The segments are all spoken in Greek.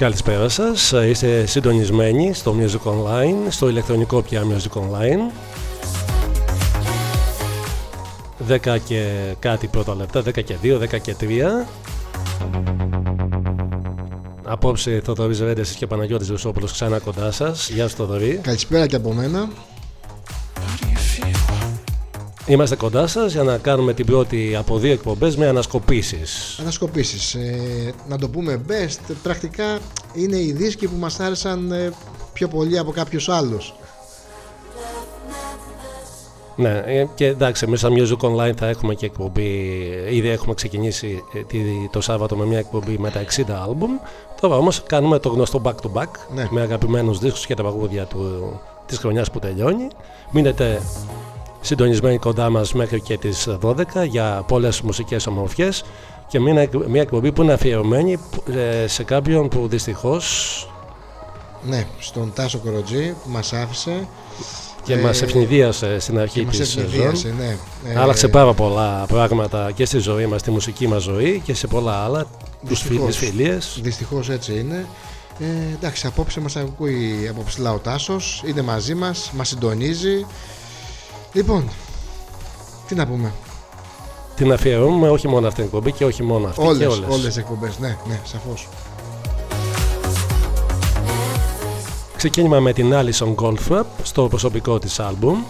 Καλησπέρα σας, είστε συντονισμένοι στο Music Online, στο ηλεκτρονικό πια Music Online. 10 και κάτι πρώτα λεπτά, 10 και 2, 10 και 3 Απόψε Θοδωρής Ρέντες και Παναγιώτης Βεσόπουλος ξανά κοντά σας. Γεια σου Θοδωρή. Καλησπέρα και από μένα Είμαστε κοντά σας για να κάνουμε την πρώτη από δύο εκπομπές με ανασκοπήσεις. Ανασκοπήσεις. Ε, να το πούμε best, πρακτικά είναι οι δίσκοι που μας άρεσαν ε, πιο πολύ από κάποιους άλλους. Ναι, ε, και εντάξει, εμείς σαν Music Online θα έχουμε και εκπομπή. Ήδη έχουμε ξεκινήσει ε, το Σάββατο με μια εκπομπή με τα 60 άλμπουμ. Τώρα όμως κάνουμε το γνωστό back to back ναι. με αγαπημένους δίσκους και τα παγούδια της χρονιάς που τελειώνει. Μείνετε συντονισμένοι κοντά μας μέχρι και τις 12 για πολλές μουσικές ομορφιές και μια, μια εκπομπή που είναι αφιερωμένη ε, σε κάποιον που δυστυχώς ναι, στον Τάσο Κοροτζή που μας άφησε. και ε, μας ευνηδίασε στην αρχή της σεζόν. ναι. Ε, άλλαξε πάρα πολλά πράγματα και στη ζωή μας, στη μουσική μας ζωή και σε πολλά άλλα τους φίλους, φιλίες. Δυστυχώς έτσι είναι. Ε, εντάξει, απόψε μας ακούει από ψηλά ο Τάσος, είναι μαζί μας, μας συντονίζει Λοιπόν, τι να πούμε. Την αφιερώνουμε όχι μόνο αυτήν την εκπομπή και όχι μόνο αυτή. Όλες, και όλες. όλες τις εκπομπές, ναι, ναι, σαφώς. Ξεκίνημα με την Alison Goldfrapp στο προσωπικό της άλμπουμ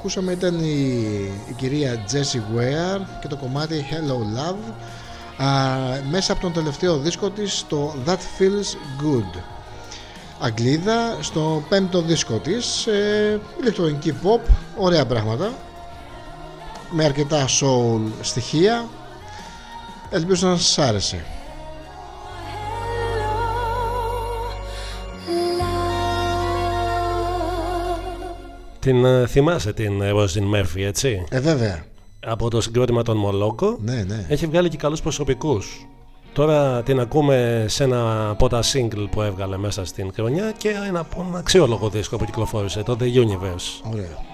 ακούσαμε ήταν η, η κυρία Jessie Ware και το κομμάτι Hello Love α, μέσα από τον τελευταίο δίσκο της το That Feels Good. Αγγλίδα στο πέμπτο δίσκο της ε, ηλεκτρονική pop, ωραία πράγματα με αρκετά soul στοιχεία. Ελπίζω να σας άρεσε Την ε, θυμάσαι την Ροζιν Μέρφυ, έτσι; Ε, βέβαια. Από το συγκρότημα των Μολόκο. Ναι, ναι. Έχει βγάλει και καλούς προσωπικούς. Τώρα την ακούμε σε ένα από τα single που έβγαλε μέσα στην χρονιά και ένα, ένα αξιόλογο δίσκο που κυκλοφόρησε, το The Universe. Ωραία.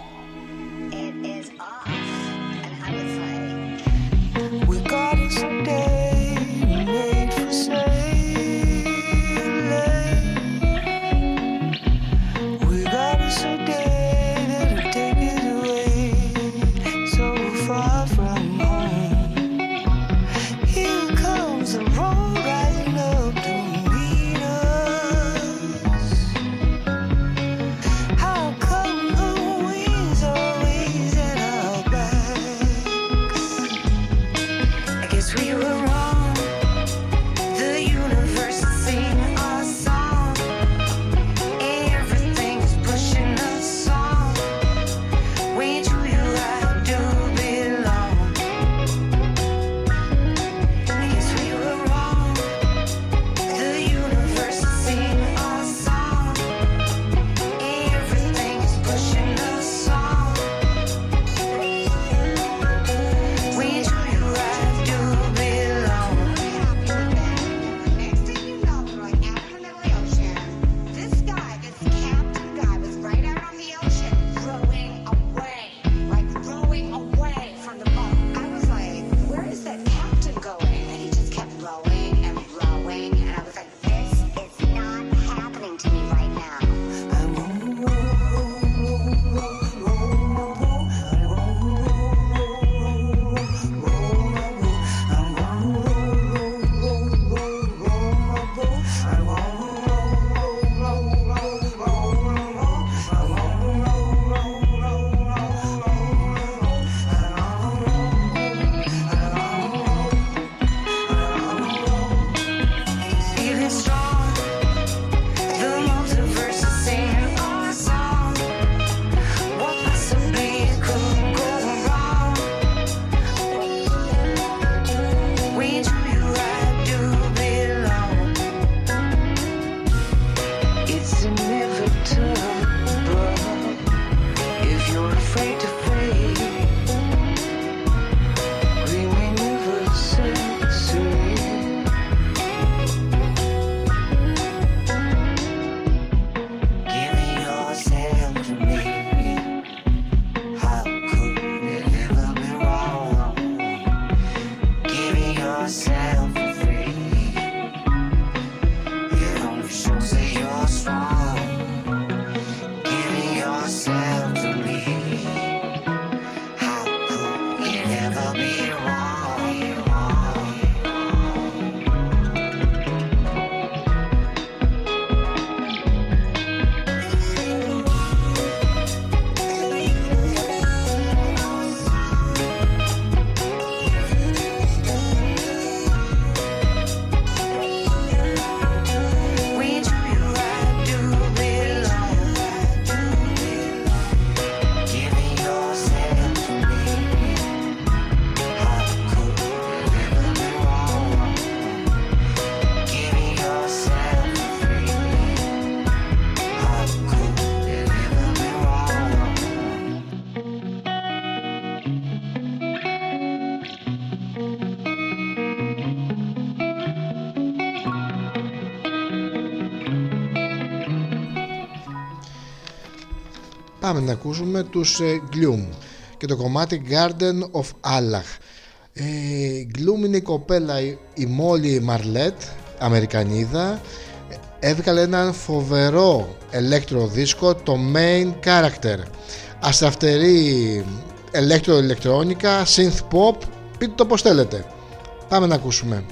Πάμε να ακούσουμε τους ε, Gloom και το κομμάτι Garden of Allah. Ε, Gloom είναι η κοπέλα η Μόλι Μαρλέτ, Αμερικανίδα. Έβγαλε έναν φοβερό ελέκτρο δίσκο, το Main Character. Αστραφτερή ηλεκτρονικά, synth pop, πείτε το πως θέλετε. Πάμε να ακούσουμε.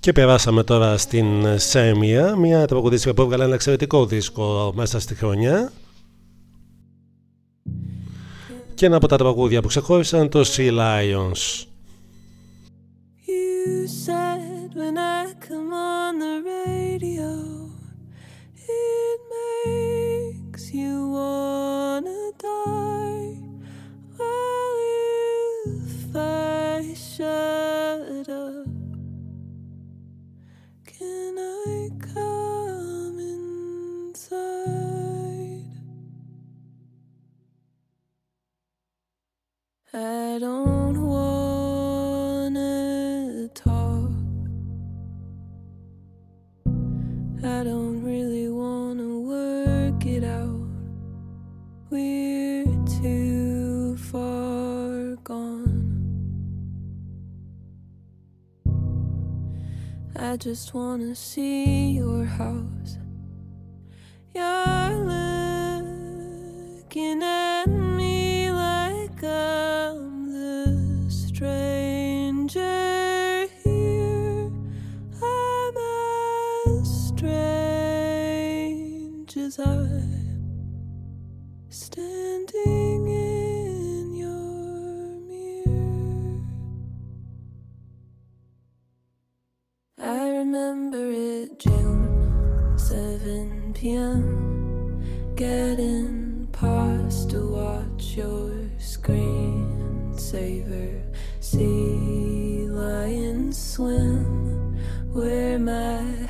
Και περάσαμε τώρα στην Σέμια, μια τραγουδίστρια που έβγαλε ένα εξαιρετικό δίσκο μέσα στη χρονιά. Και ένα από τα τραγούδια που ξεχώρισαν το Sea Lions. I shut up. Can I come inside? I don't wanna talk. I don't really wanna work it out. We're too far gone. Just wanna see your house. You're looking at me like I'm the stranger here. I'm as strange as I'm remember it June 7 p.m. Getting past to watch your screen savor. Sea lions swim. Wear my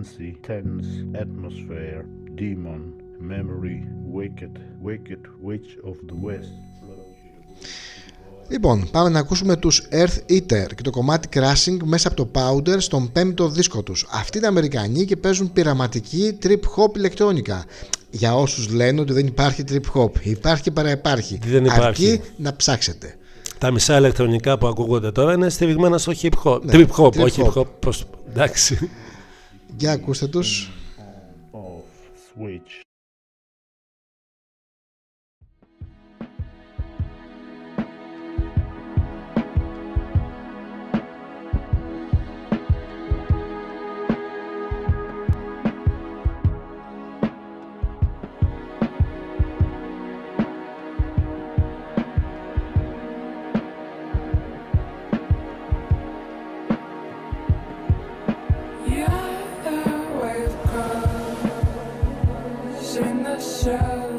Tendency, Tense, Atmosphere, Demon, Memory, Wicked, Wicked Witch of the West. Λοιπόν, πάμε να ακούσουμε τους Earth Eater και το κομμάτι Crashing μέσα από το Powder στον πέμπτο δίσκο τους. Αυτοί είναι Αμερικανοί και παίζουν πειραματική trip hop ηλεκτρόνικα. Για όσους λένε ότι δεν υπάρχει trip hop, υπάρχει και παραυπάρχει. Δεν υπάρχει. Αρκεί να ψάξετε. Τα μισά ηλεκτρονικά που ακούγονται τώρα είναι στηριγμένα στο hip hop. Ναι, trip hop, trip όχι hop. hip hop. Πώς... Εντάξει. Για ακούστε τους. Off, Switch. Yeah.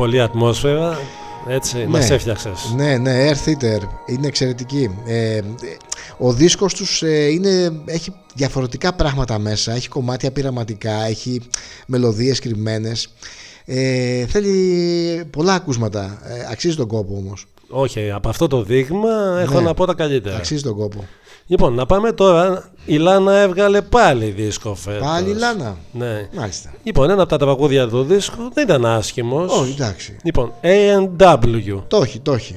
Πολύ ατμόσφαιρα. Έτσι, ναι, μας έφτιαξες. Ναι, ναι, Air Theater. Είναι εξαιρετική. Ε, ο δίσκος τους ε, έχει διαφορετικά πράγματα μέσα. Έχει κομμάτια πειραματικά, έχει μελωδίες κρυμμένες. Ε, θέλει πολλά ακούσματα. Αξίζει τον κόπο όμως. Όχι, από αυτό το δείγμα έχω ναι, να πω τα καλύτερα. Αξίζει τον κόπο. Λοιπόν, να πάμε τώρα η Λάνα έβγαλε πάλι δίσκο φέτος. Πάλι η Λάνα. Ναι. Μάλιστα. Λοιπόν, ένα από τα τραγούδια του δίσκου δεν ήταν άσχημος. Όχι, εντάξει. Λοιπόν, AW. Το έχει, το έχει.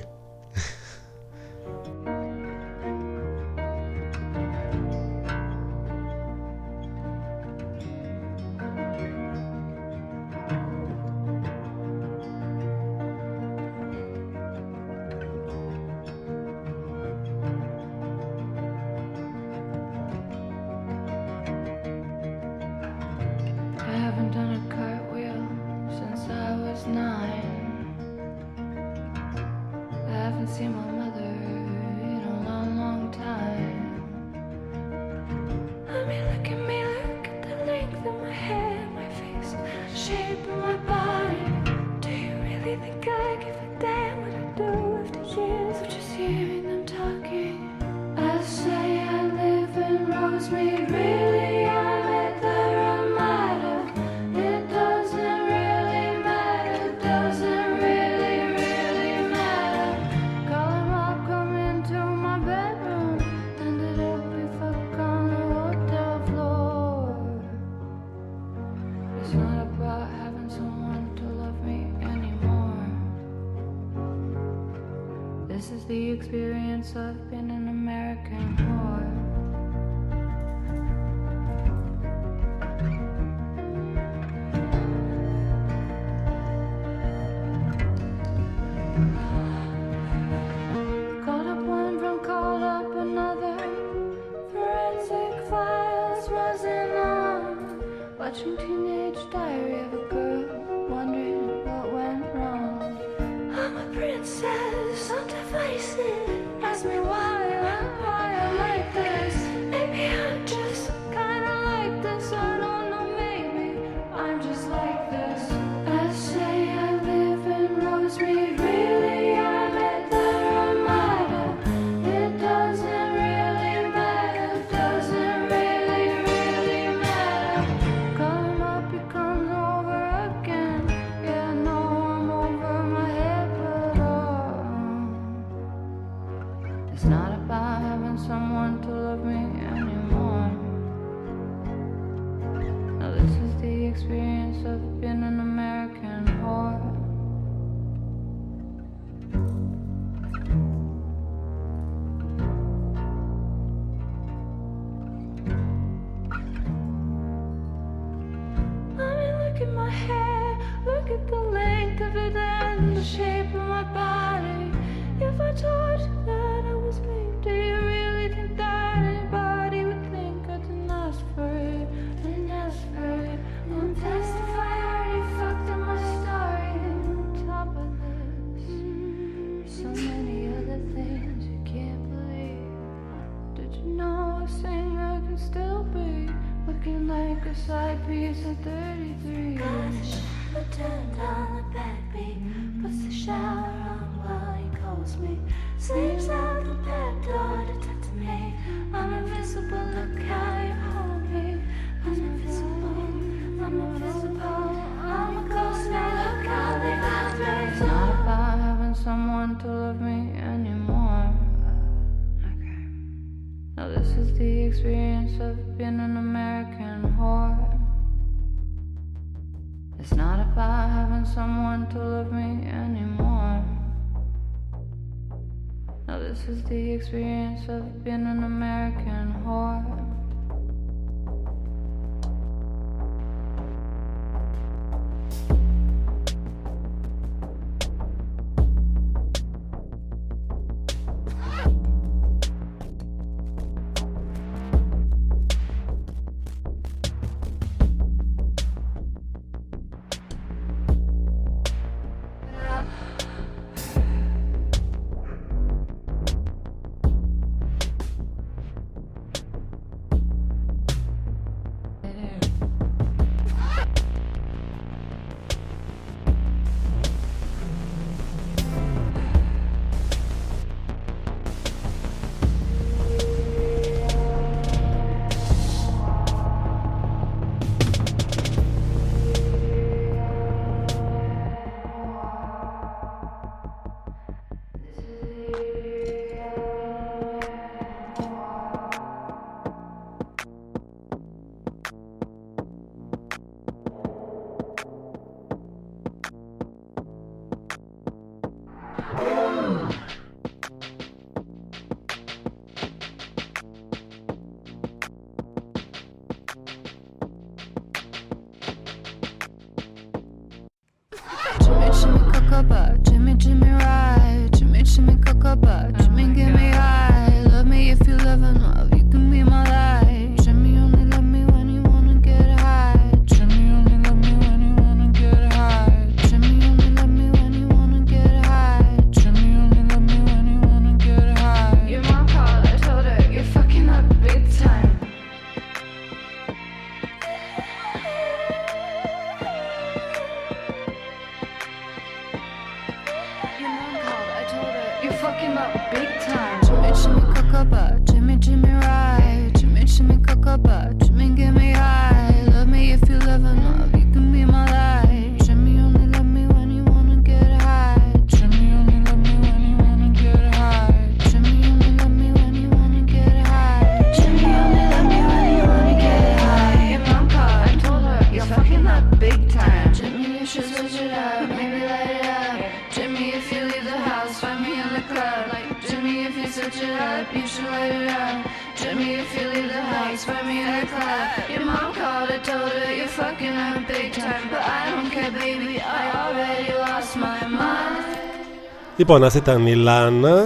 Λοιπόν, αυτή ήταν η Λάνα.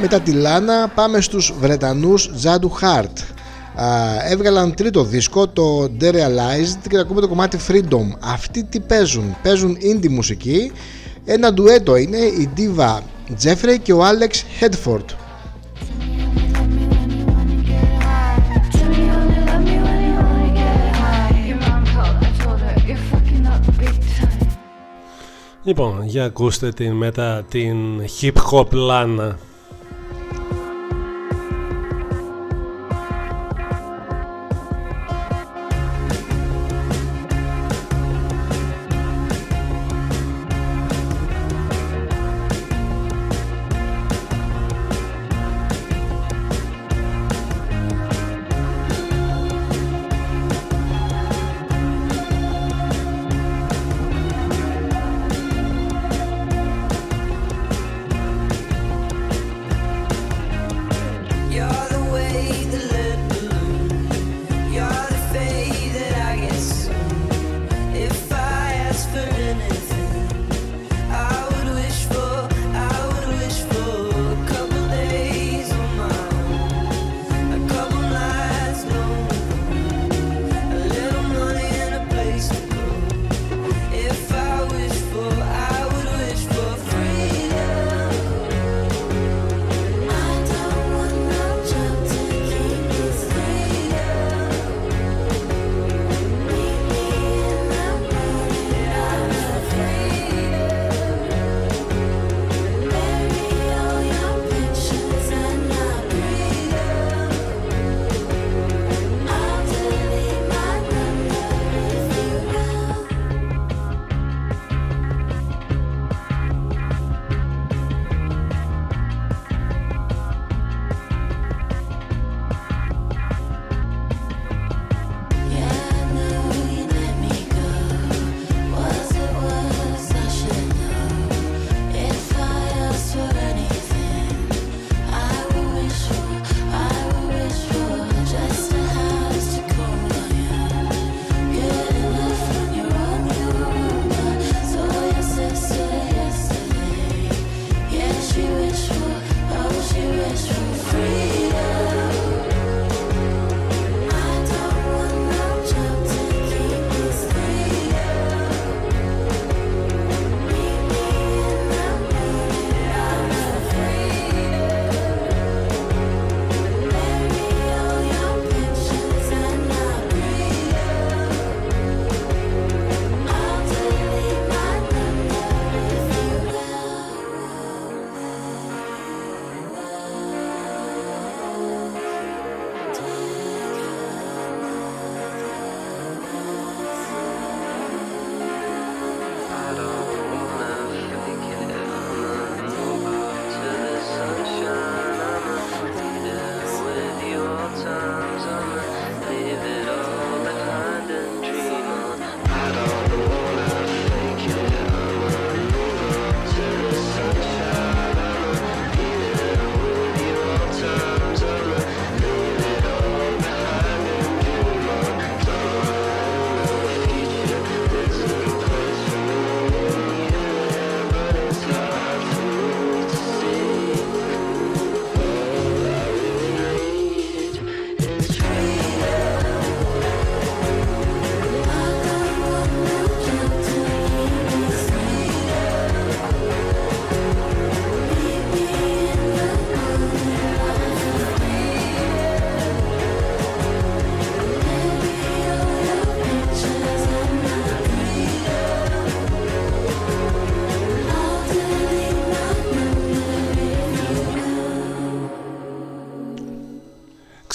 Μετά τη Λάνα πάμε στους Βρετανούς Τζάντου Χάρτ. Έβγαλαν τρίτο δίσκο, το Derealized και ακούμε το κομμάτι Freedom. Αυτοί τι παίζουν, παίζουν indie μουσική. Ένα ντουέτο είναι η Diva Τζέφρεϊ και ο Άλεξ Χέντφορτ. Λοιπόν, για ακούστε την μετά την hip hop λάνα.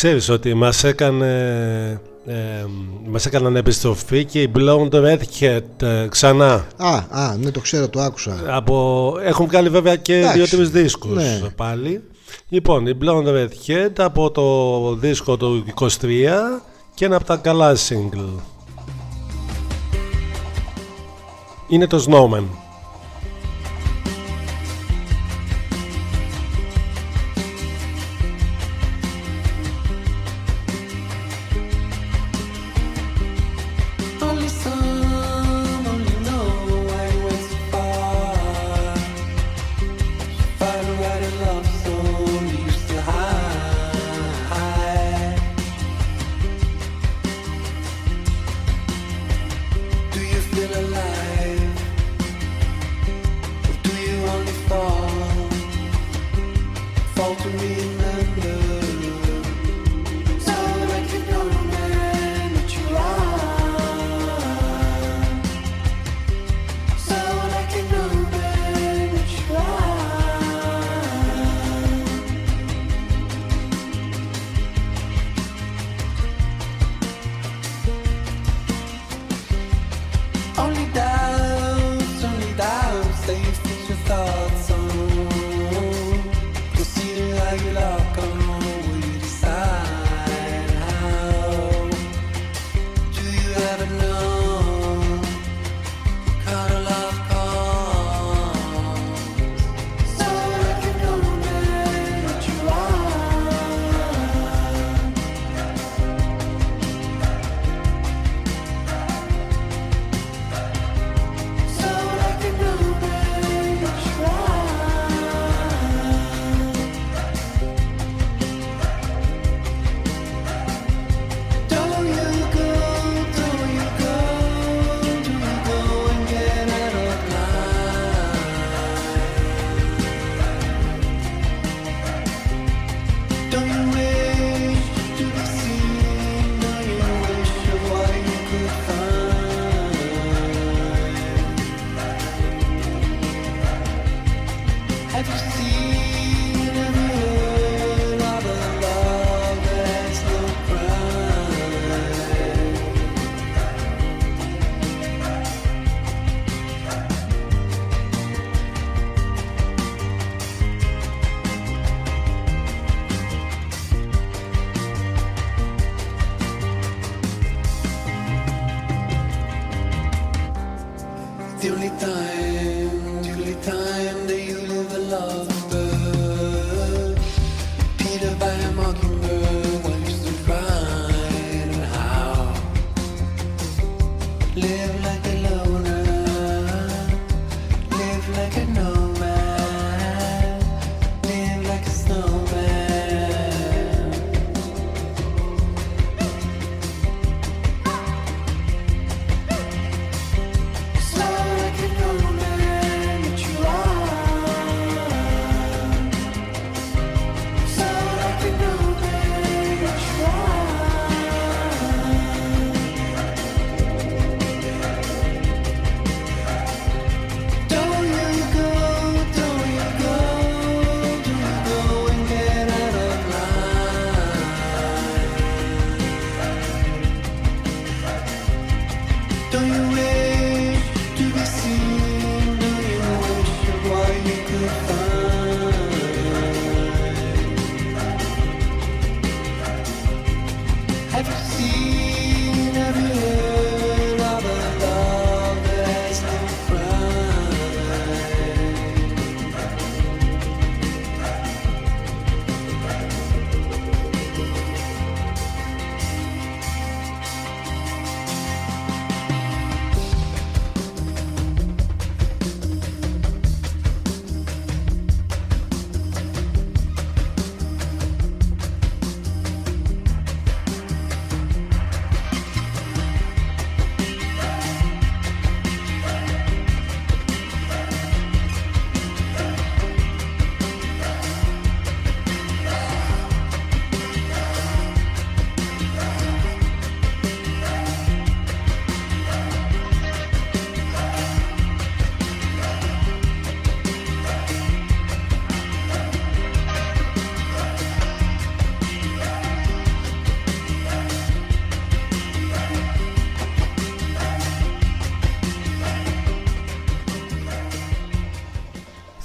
Ξέρεις ότι μας έκανε ε, μας έκαναν επιστροφή και η Blonde Redhead ε, ξανά. Α, α, ναι, το ξέρω, το άκουσα. Από, έχουν βγάλει βέβαια και δύο-τρεις δίσκους ναι. πάλι. Λοιπόν, η Blonde Redhead από το δίσκο του 23 και ένα από τα καλά single. Είναι το Snowman. fall to remember.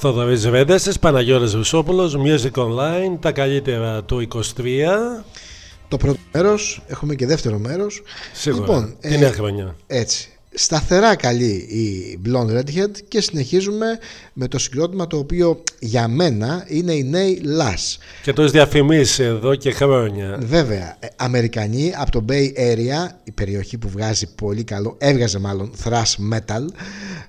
Θοδωρής Βέντεσης, Παναγιώτης Βουσόπουλος, Music Online, τα καλύτερα του 23. Το πρώτο μέρος, έχουμε και δεύτερο μέρος. Σίγουρα, Λοιπόν, τη ε, νέα χρονιά. Έτσι. Σταθερά καλή η Blonde Redhead και συνεχίζουμε με το συγκρότημα το οποίο για μένα είναι η νέοι Lash. Και το έχεις διαφημίσει εδώ και χρόνια. Βέβαια, ε, Αμερικανοί από το Bay Area, η περιοχή που βγάζει πολύ καλό, έβγαζε μάλλον thrash metal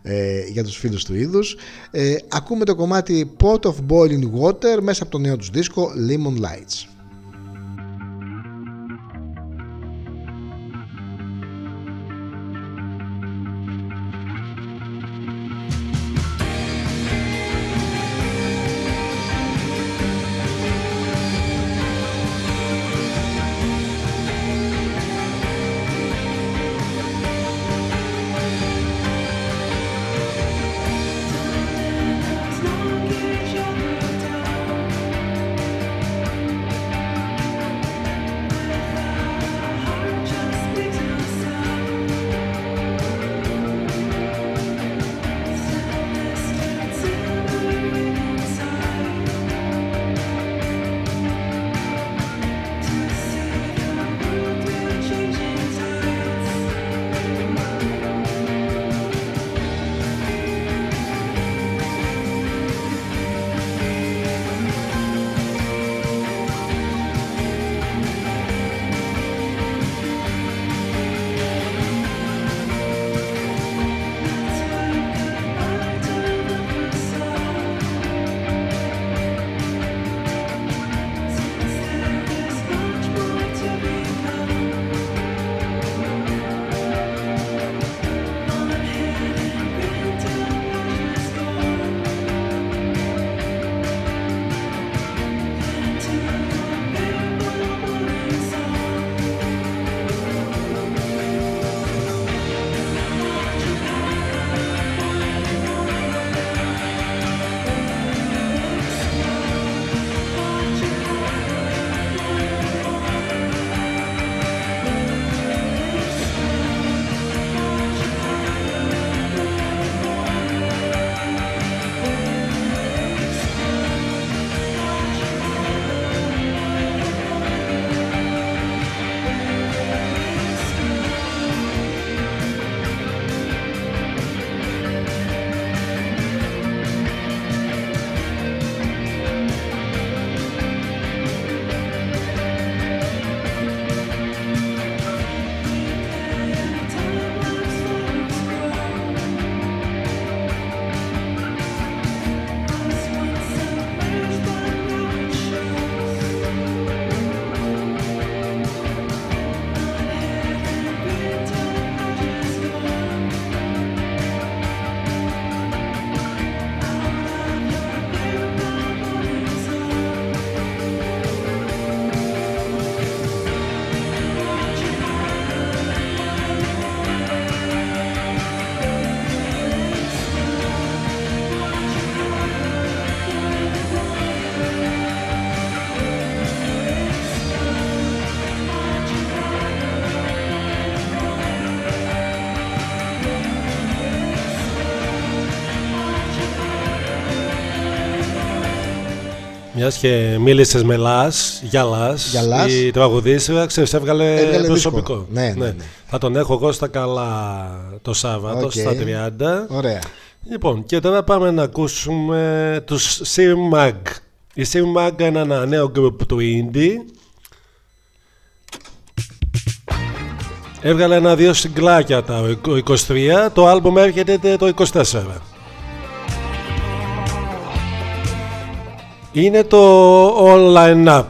ε, για τους φίλους του είδους. Ε, ακούμε το κομμάτι Pot of Boiling Water μέσα από το νέο τους δίσκο Lemon Lights. Μιας και μίλησες με Λας, για Λας, Για Λας. η τραγουδίστρια ξέρεις, έβγαλε, Έβγαλε προσωπικό. δίσκο. Ναι, ναι, ναι. Θα τον έχω εγώ στα καλά το Σάββατο, Οκ. στα 30. Ωραία. Λοιπόν, και τώρα πάμε να ακούσουμε τους Sir Mag. Η Sir Mag είναι ένα νέο group του Indie. Έβγαλε ένα-δύο σινγκλάκια τα 23, το άλμπουμ έρχεται το 24. Είναι το All Line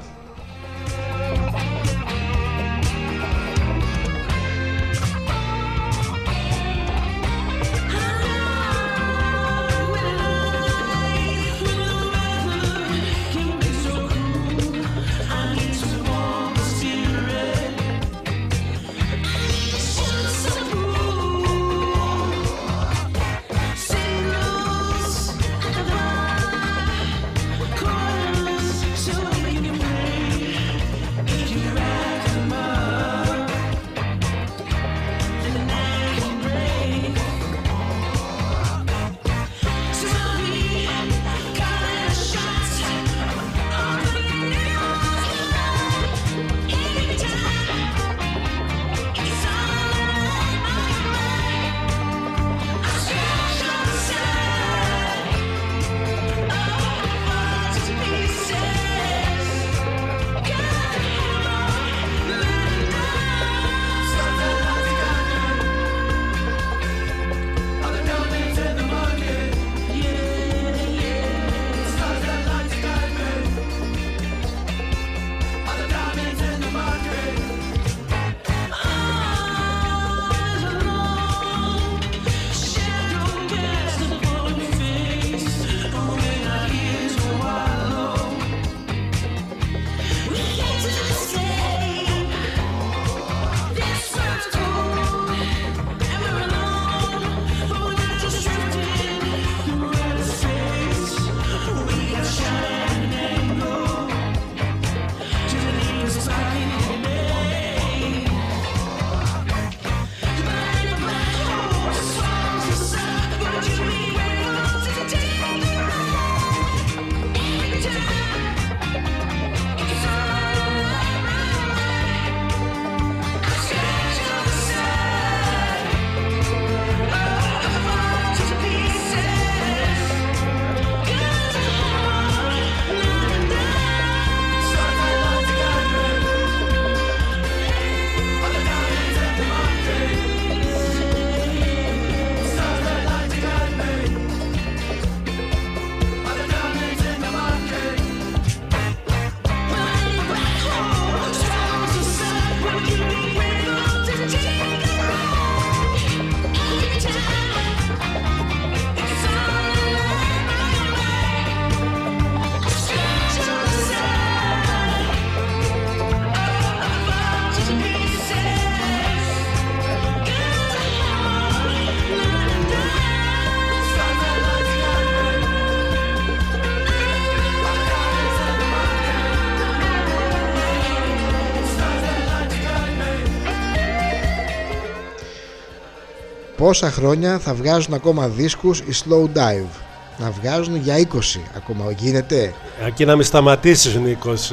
Πόσα χρόνια θα βγάζουν ακόμα δίσκους οι Slow Dive. Να βγάζουν για 20 ακόμα. Γίνεται. Εκεί να μην σταματήσεις Νίκος.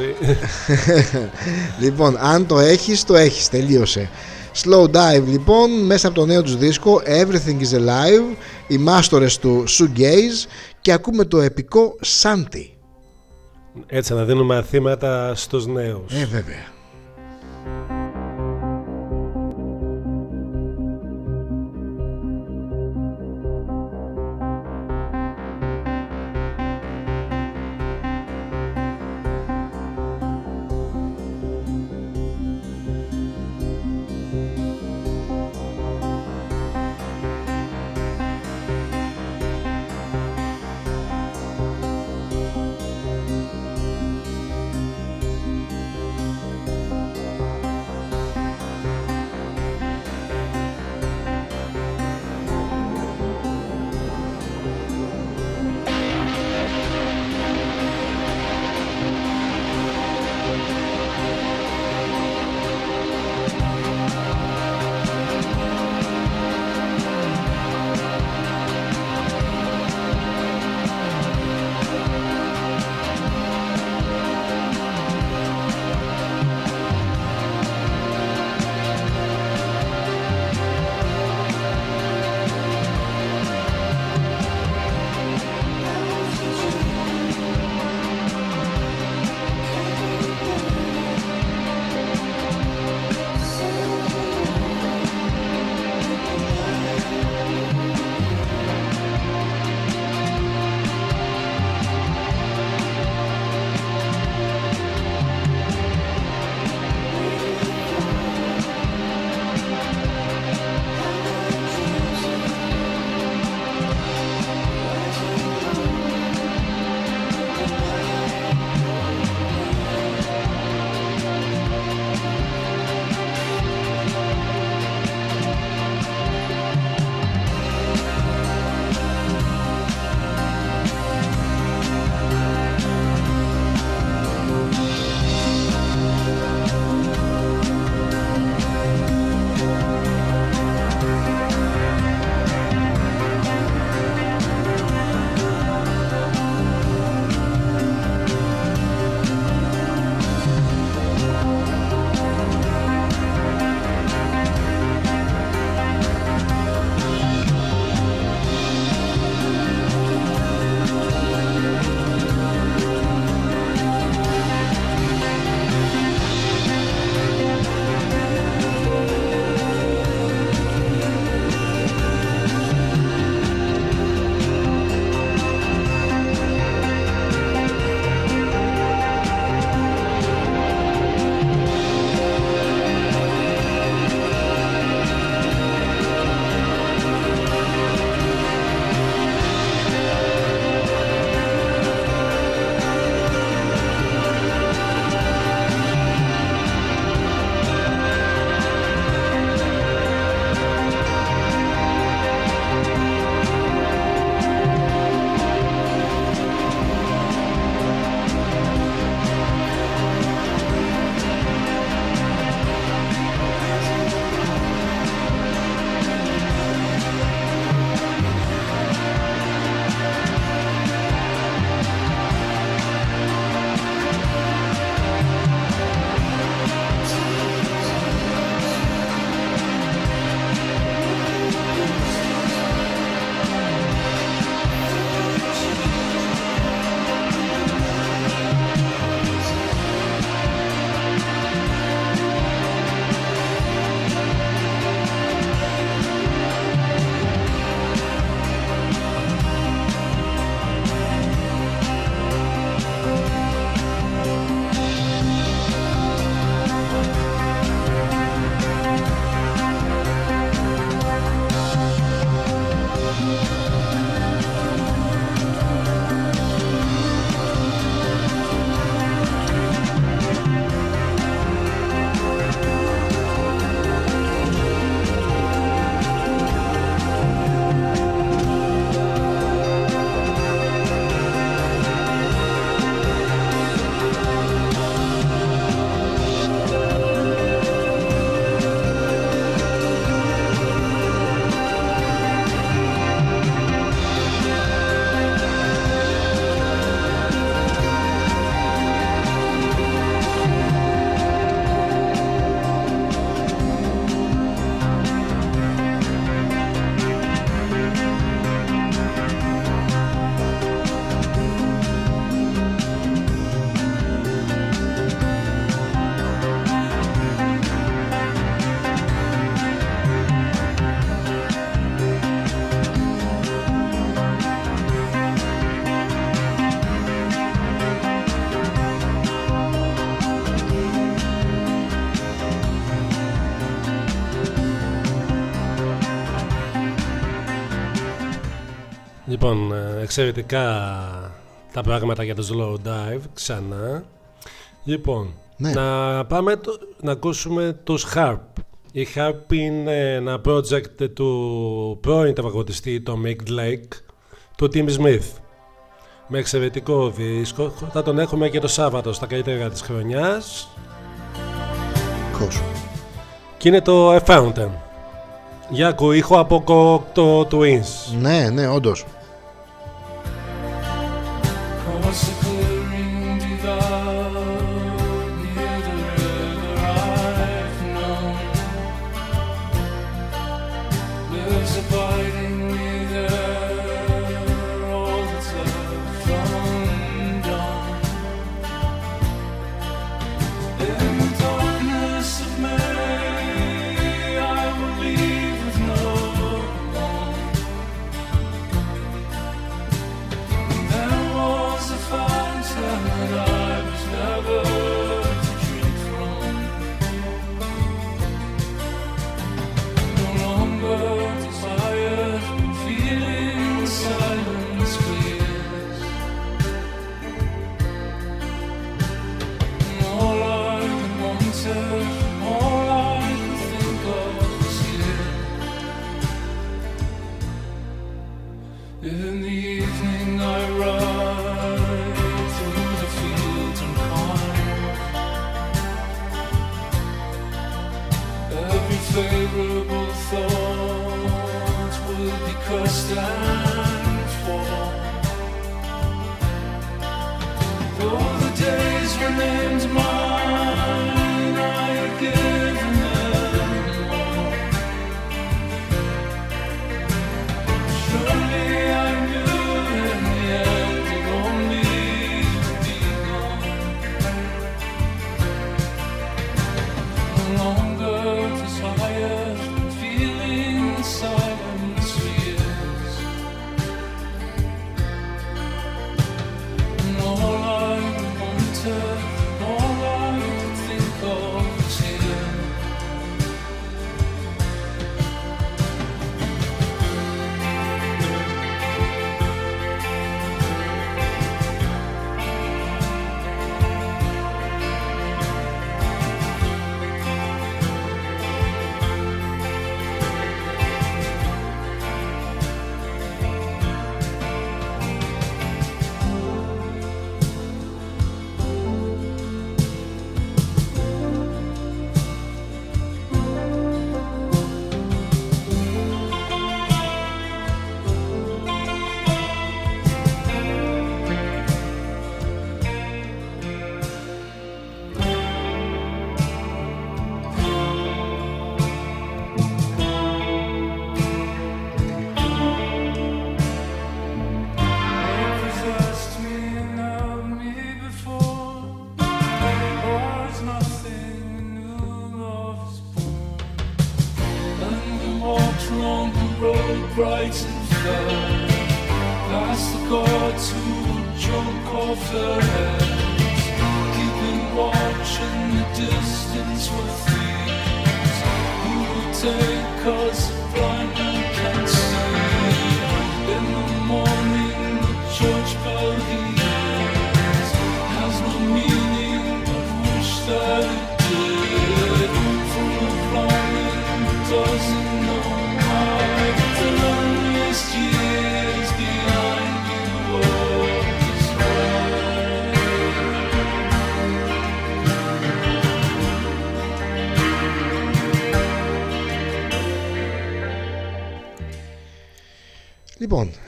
Λοιπόν, αν το έχεις, το έχεις. Τελείωσε. Slow Dive λοιπόν, μέσα από το νέο τους δίσκο Everything is Alive, οι μάστορες του Shoegaze και ακούμε το επικό Santi. Έτσι να δίνουμε αθήματα στους νέους. Ε, βέβαια. Λοιπόν, ε, εξαιρετικά τα πράγματα για το slow dive ξανά. Λοιπόν, ναι. να πάμε να ακούσουμε τους Harp. Η Harp είναι ένα project του πρώην τραγουδιστή, το Mick Lake, του Tim Smith. Με εξαιρετικό δίσκο. Θα τον έχουμε και το Σάββατο στα καλύτερα της χρονιάς. Κόσμο. Και είναι το A Fountain. Για ακούω ήχο από το Twins. Ναι, ναι, όντως. favorable thoughts will be crushed and fall. Though the days were named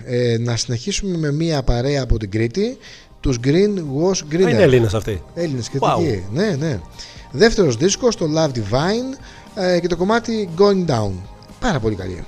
Ε, να συνεχίσουμε με μία παρέα από την Κρήτη, τους Green Wash Green. Είναι Έλληνες αυτοί. Έλληνες και wow. ναι, ναι. Δεύτερος δίσκος, το Love Divine ε, και το κομμάτι Going Down. Πάρα πολύ καλή.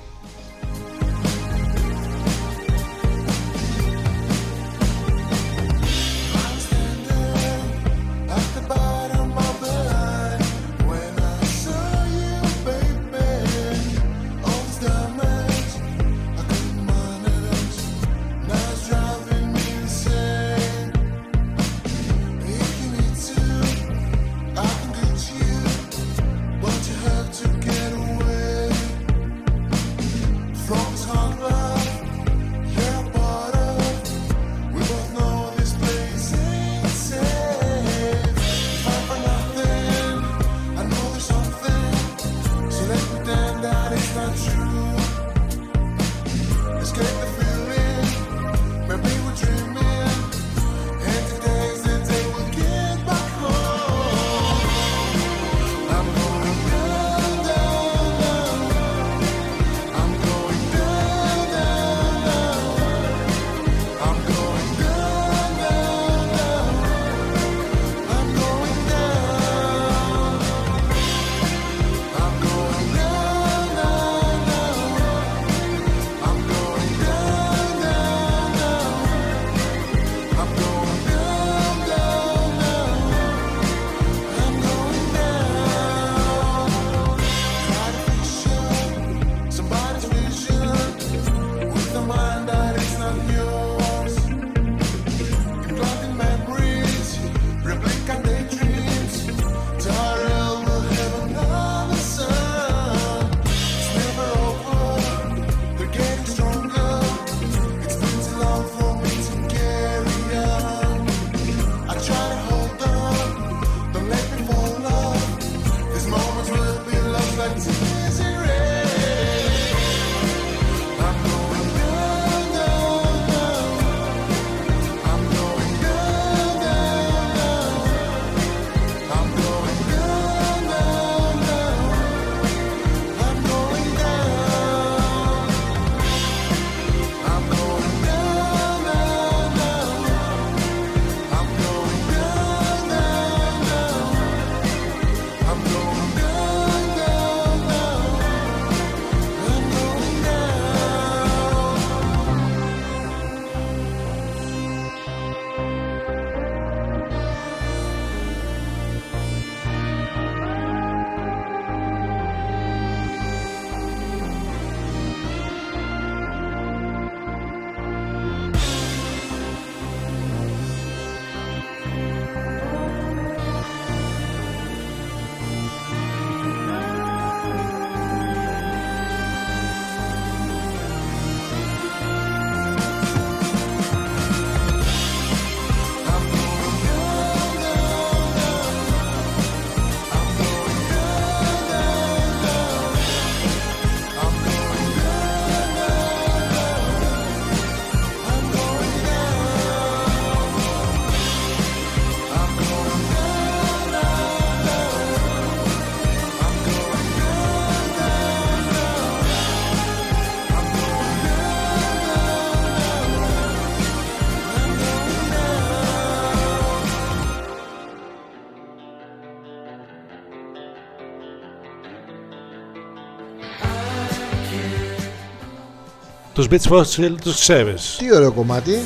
Τους Beach Boys τους ξέρεις. Τι ωραίο κομμάτι.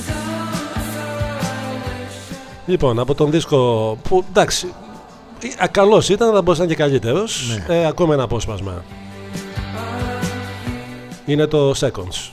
Λοιπόν, από τον δίσκο που εντάξει, ακαλός ήταν, θα μπορούσε να είναι και καλύτερος. Ναι. Ε, ακόμα ένα απόσπασμα. Είναι το Seconds.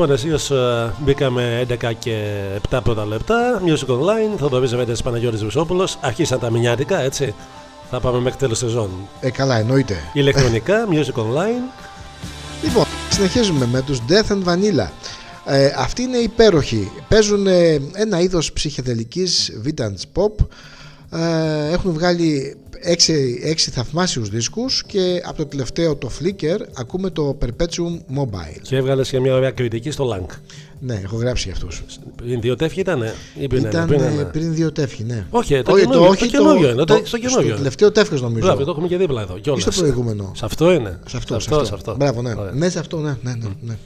Λοιπόν, εσείς ε, μπήκαμε 11 και 7 πρώτα λεπτά. Music Online, Θοδωρής Βέντες Παναγιώτης Βουσόπουλος. Αρχίσαν τα μηνιάτικα, έτσι. Θα πάμε μέχρι τέλος σεζόν. Ε, καλά, εννοείται. Ηλεκτρονικά, Music Online. Λοιπόν, συνεχίζουμε με τους Death and Vanilla. Ε, αυτοί είναι υπέροχοι. Παίζουν ε, ένα είδος ψυχεδελικής vintage pop. Ε, έχουν βγάλει έξι, έξι θαυμάσιους δίσκους και από το τελευταίο το Flickr ακούμε το Perpetuum Mobile. Και έβγαλες και μια ωραία κριτική στο Link. Ναι, έχω γράψει για αυτούς. Πριν δύο τεύχη ήταν, ή πριν ένα, Ήταν πριν ε, ένα; πριν δύο τεύχη, ναι. Όχι, το Όχι, καινούριο, το όχι, καινούριο είναι, το- το- στο καινούριο. Στο τελευταίο τεύχος νομίζω. Μπράβο, το έχουμε και δίπλα εδώ. Ή Κιόλας. στο προηγούμενο. Σε αυτό είναι. Σε αυτό, σε αυτό. σε αυτό. Μπράβο, ναι. Ωραία. Ναι, σε αυτό, ναι, ναι, ναι. ναι.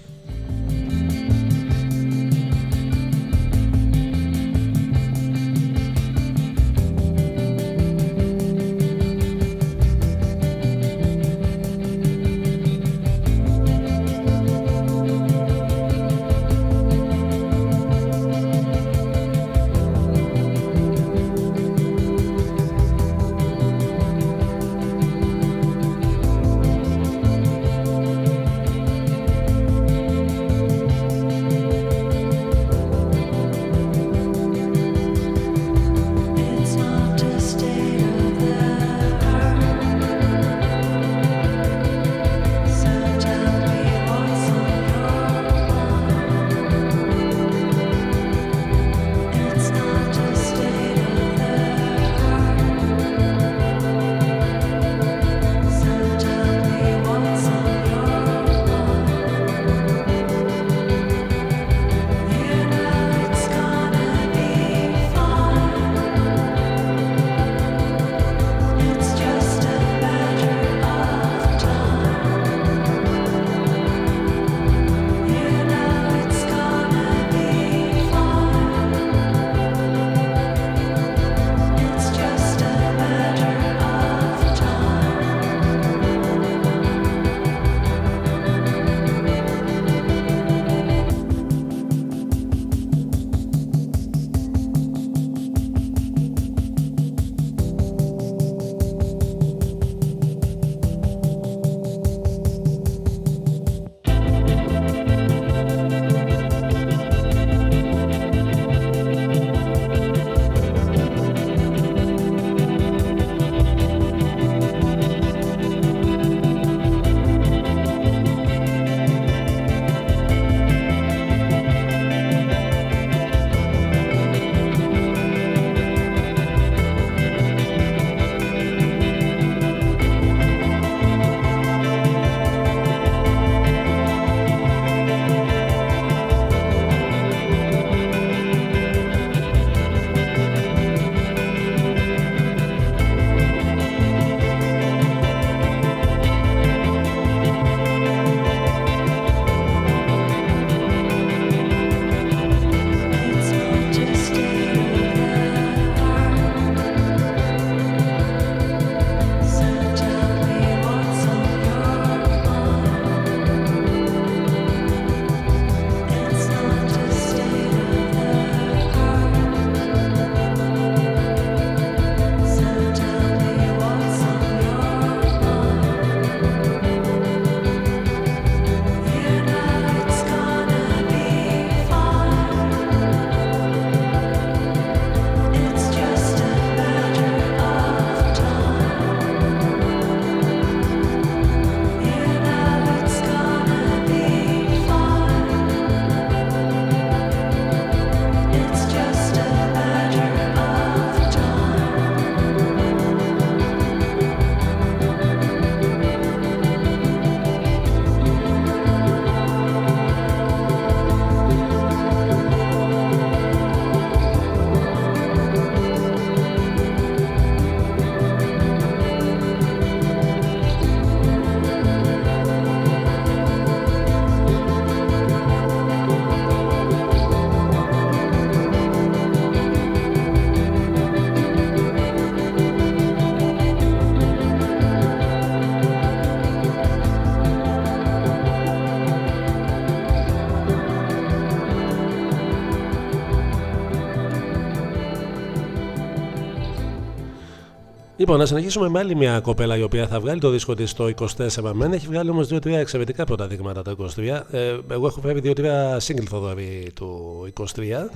Λοιπόν, να συνεχίσουμε με άλλη μια κοπέλα η οποία θα βγάλει το δίσκο της το 24 μεν. Έχει βγάλει όμως δύο-τρία εξαιρετικά πρώτα δείγματα το 23. Ε, εγώ έχω φέρει δύο-τρία single το του 23. Ναι.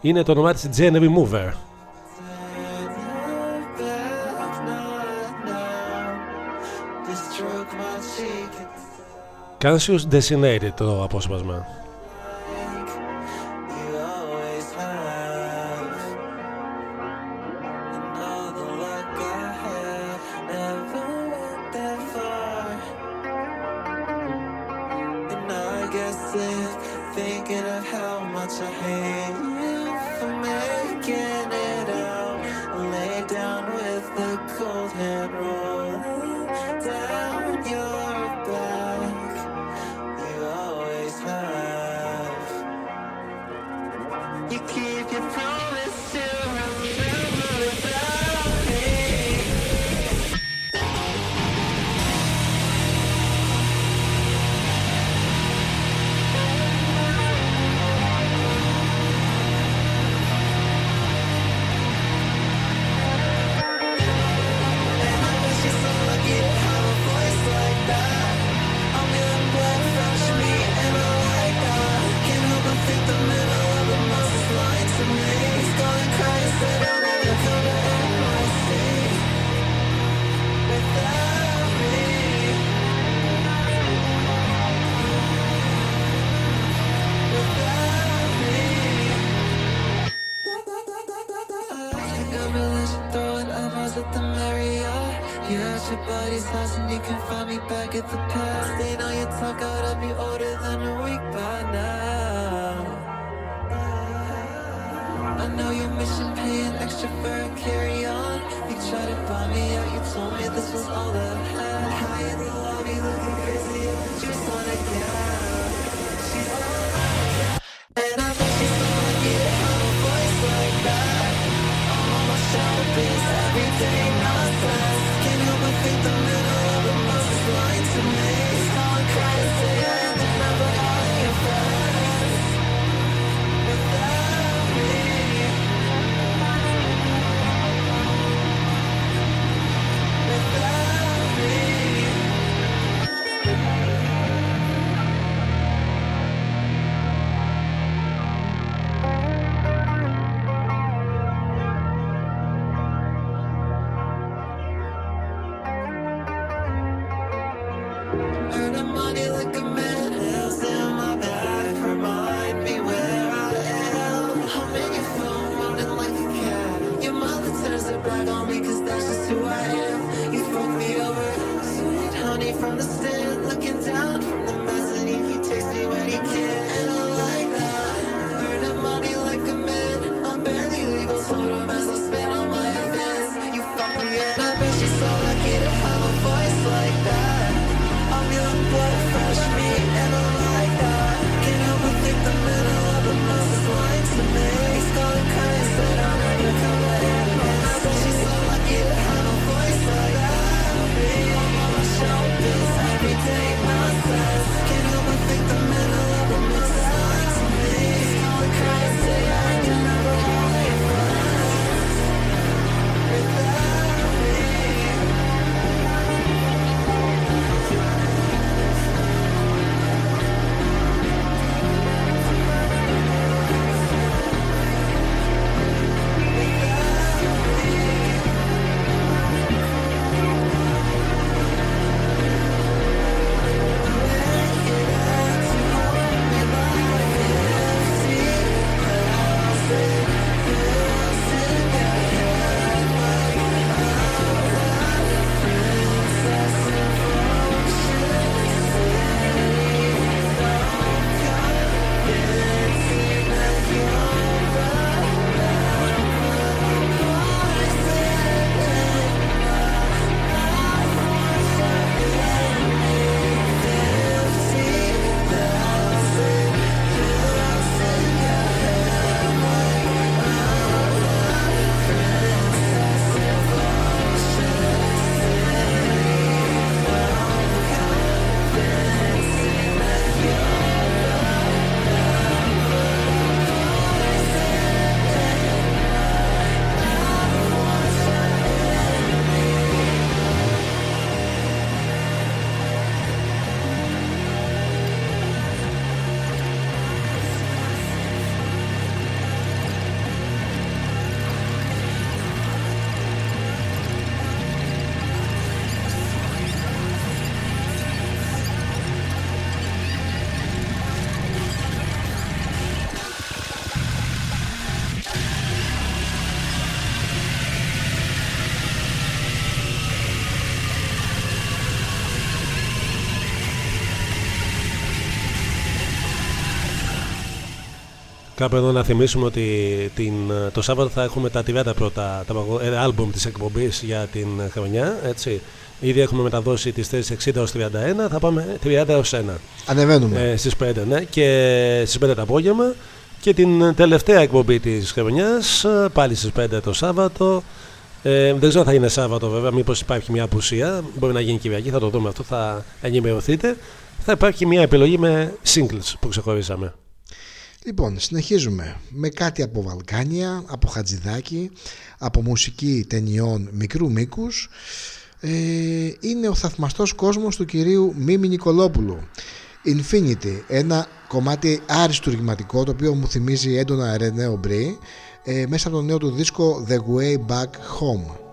Είναι το όνομά της Jenny Mover. Κάνσιου Designated το απόσπασμα. Κάπου εδώ να θυμίσουμε ότι την, το Σάββατο θα έχουμε τα 30 πρώτα τα παγω- ε, άλμπουμ της εκπομπής για την χρονιά. Έτσι. Ήδη έχουμε μεταδώσει τις θέσεις 60 ως 31, θα πάμε 30 έως 1 Ανεβαίνουμε. ε, στις 5, ναι, και στις 5 το απόγευμα. Και την τελευταία εκπομπή της χρονιάς, ε, πάλι στις 5 το Σάββατο. Ε, δεν ξέρω αν θα είναι Σάββατο βέβαια, μήπως υπάρχει μια απουσία. Μπορεί να γίνει Κυριακή, θα το δούμε αυτό, θα ενημερωθείτε. Θα υπάρχει μια επιλογή με singles που ξεχωρίσαμε. Λοιπόν, συνεχίζουμε με κάτι από Βαλκάνια, από Χατζηδάκη, από μουσική ταινιών μικρού μήκους. Ε, είναι ο θαυμαστός κόσμος του κυρίου Μίμη Νικολόπουλου. Infinity, ένα κομμάτι αριστουργηματικό το οποίο μου θυμίζει έντονα Ρενέο Μπρι ε, μέσα από το νέο του δίσκο The Way Back Home.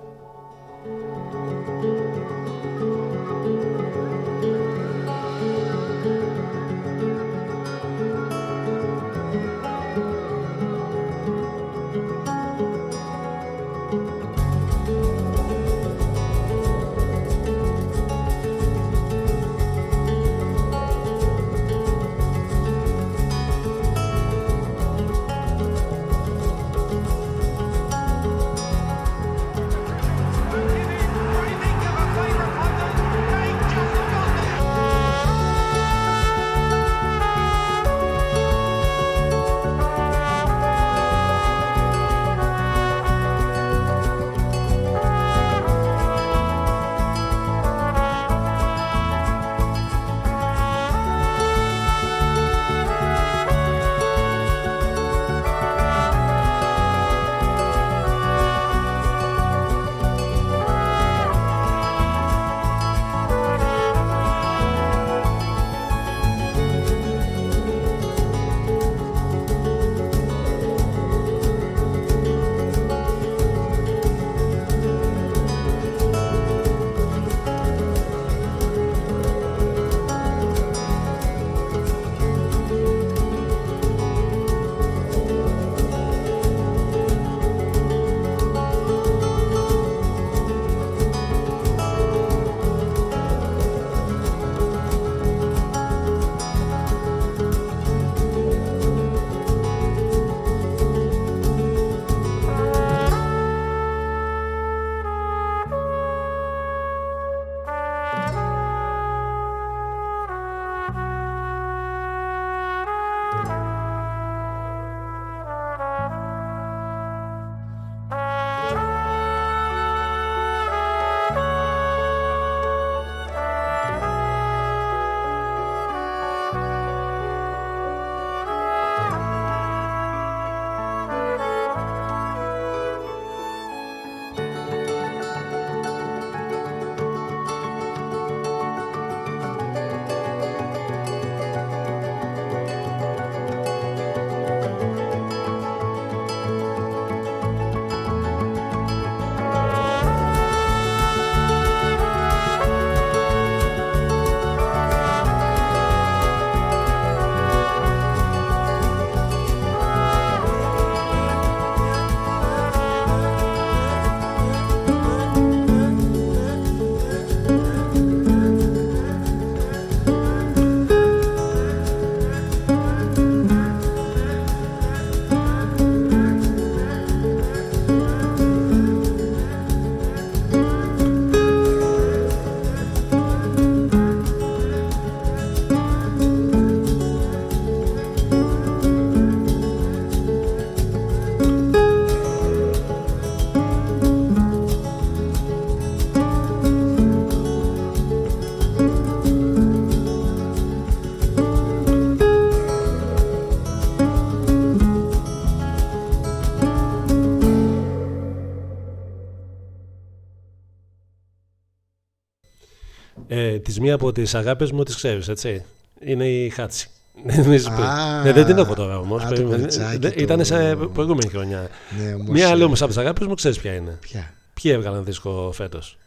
Της μία από τις αγάπες μου τις ξέρεις, έτσι. Είναι η Χάτσι. Μην σου πει. Α, ναι, δεν την έχω τώρα όμως. α, το κοριτσάκι του. Ήταν σε προηγούμενη χρονιά. Ναι, όμως, Μία άλλη ε, όμως από τις αγάπες μου ξέρεις ποια είναι; Ποια, Ποιοι έβγαλαν δίσκο φέτος;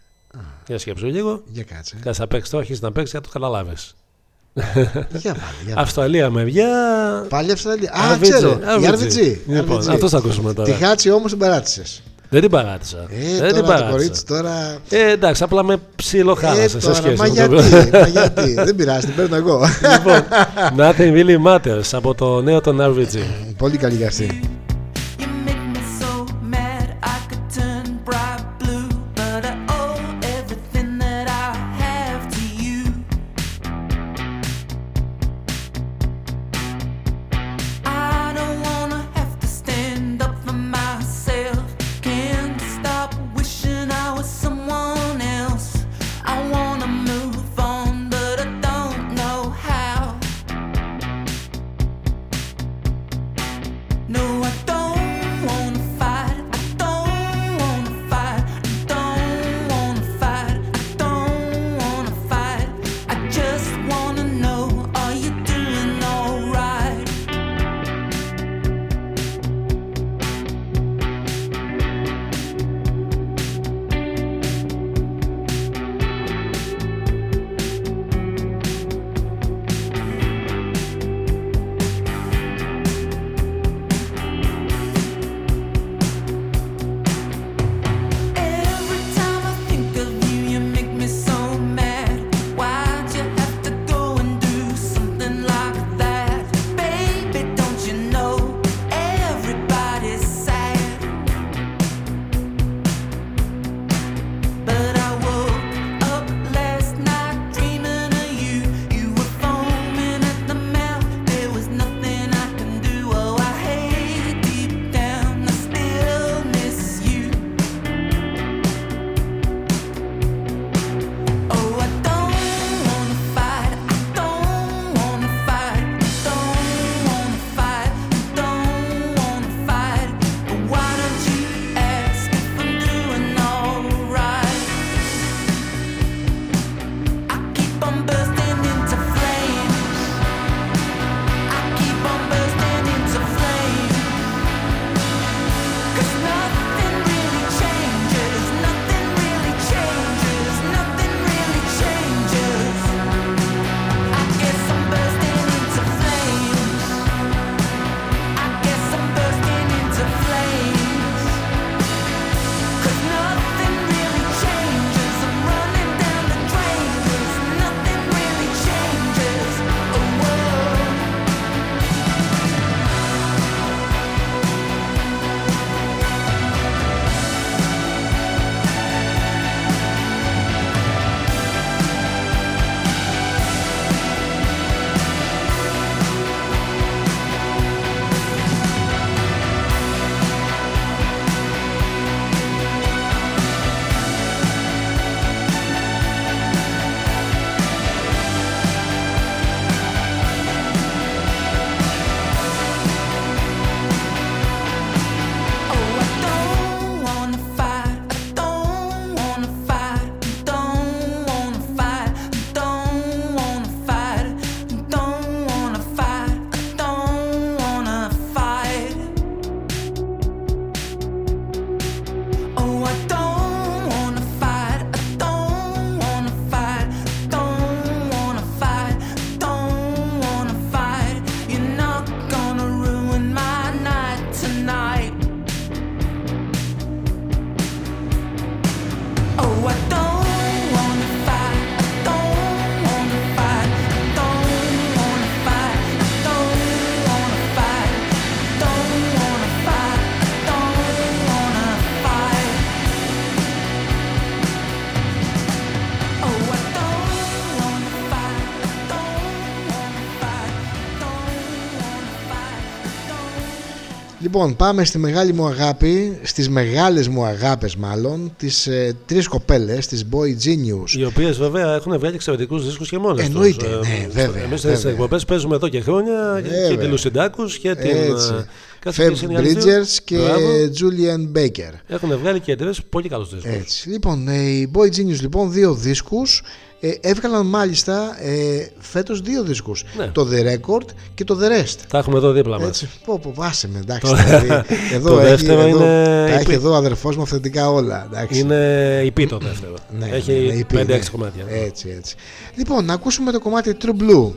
Για σκέψου λίγο. για κάτσε. Κάτσε να παίξεις το, αρχίσεις να παίξεις, θα το καταλάβει. Για βάλε, για βάλε. Αυστραλία με βιά. Πάλι Αυστραλία. Α, Αβίτζε, ξέρω. Η Αβίτζε. RVG. Λοιπόν, RVG. αυτός θα ακούσουμε τώρα. Τη χάτσι όμως την παράτησες. Δεν την παράτησα. Ε, δεν τώρα την το παράτησα. κορίτσι τώρα. Ε, εντάξει, απλά με ψιλοχάλασε Ε, σε τώρα, σχέση μα με το γιατί, μα γιατί. Δεν πειράζει, την παίρνω εγώ. λοιπόν, Nothing Really Matters από το νέο των RVG. Πολύ καλή για αυτή. Λοιπόν, πάμε στη μεγάλη μου αγάπη, στις μεγάλες μου αγάπες μάλλον, τις ε, τρεις κοπέλες, τις Boy Genius. Οι οποίες βέβαια έχουν βγάλει εξαιρετικούς δίσκους και μόνες Εννοείται, ναι, βέβαια, Εμείς βέβαια. στι εκπομπές παίζουμε εδώ και χρόνια και Βέβαια. τη Λουσιντάκους και την. Έτσι. Ε, κάτσε, ποιες Feb είναι οι άλλες δύο; Bridgers και Μπράβο. Julian Baker. Έχουν βγάλει και τρεις πολύ καλούς δίσκους. Έτσι. Λοιπόν, ε, οι Boy Genius λοιπόν δύο δίσκους ε, έβγαλαν μάλιστα ε, φέτος δύο δίσκους. Ναι. Το The Record και το The Rest. Τα έχουμε εδώ δίπλα μας. Έτσι, πω, πω, βάσε με, εντάξει. Το- δηλαδή, εδώ το έχει, δεύτερο εδώ, είναι τα έχει η- εδώ ο αδερφός μου αυθεντικά όλα. Εντάξει. Είναι η το δεύτερο. Ναι, ναι, Έχει ναι, EP, 5-6 ναι. κομμάτια. Έτσι, έτσι. Λοιπόν, να ακούσουμε το κομμάτι True Blue.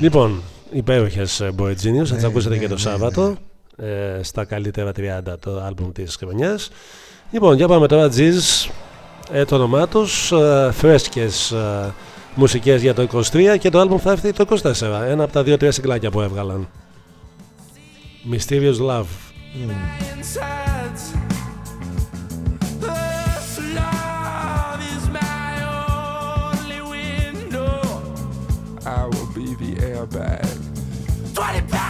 Λοιπόν, υπέροχες ε, Boy Genius, ναι, θα τις ακούσετε ναι, και το ναι, Σάββατο ε, στα καλύτερα 30 το άλμπουμ της χρονιάς. Λοιπόν, για πάμε τώρα, Τζιζ, ε, το όνομά τους, ε, φρέσκες ε, για το 23 και το άλμπουμ θα έρθει το 24. Ένα από τα δύο-τρία συγκλάκια που έβγαλαν. Mysterious Love. Mm. bag. 20 pounds!